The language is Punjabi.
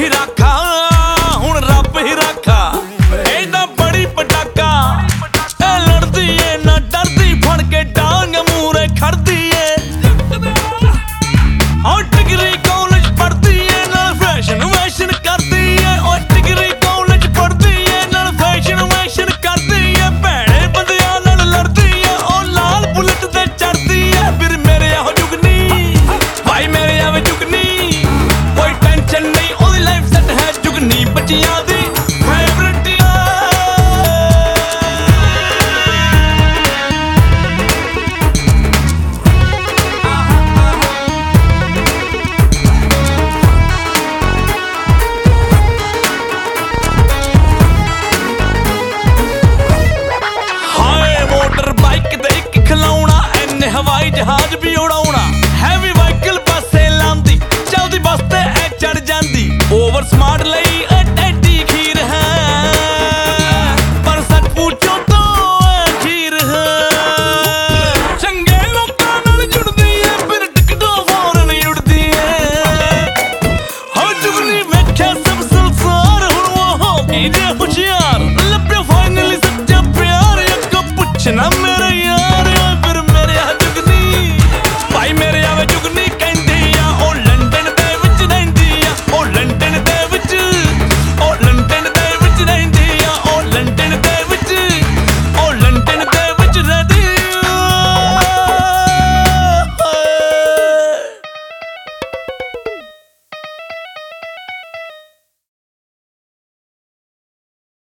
Zehir ak ਹਵਾਈ ਜਹਾਜ਼ ਵੀ ਉਡਾਉਣਾ। ਹੈਵੀ ਵਾਹੀਕਲ ਪਾਸੇ ਲਾਂਦੀ। ਚਲਦੀ ਬਸ ਤੇ ਐ ਚੜ ਜਾਂਦੀ। ਓਵਰ ਸਮਾਰਟ ਲਈ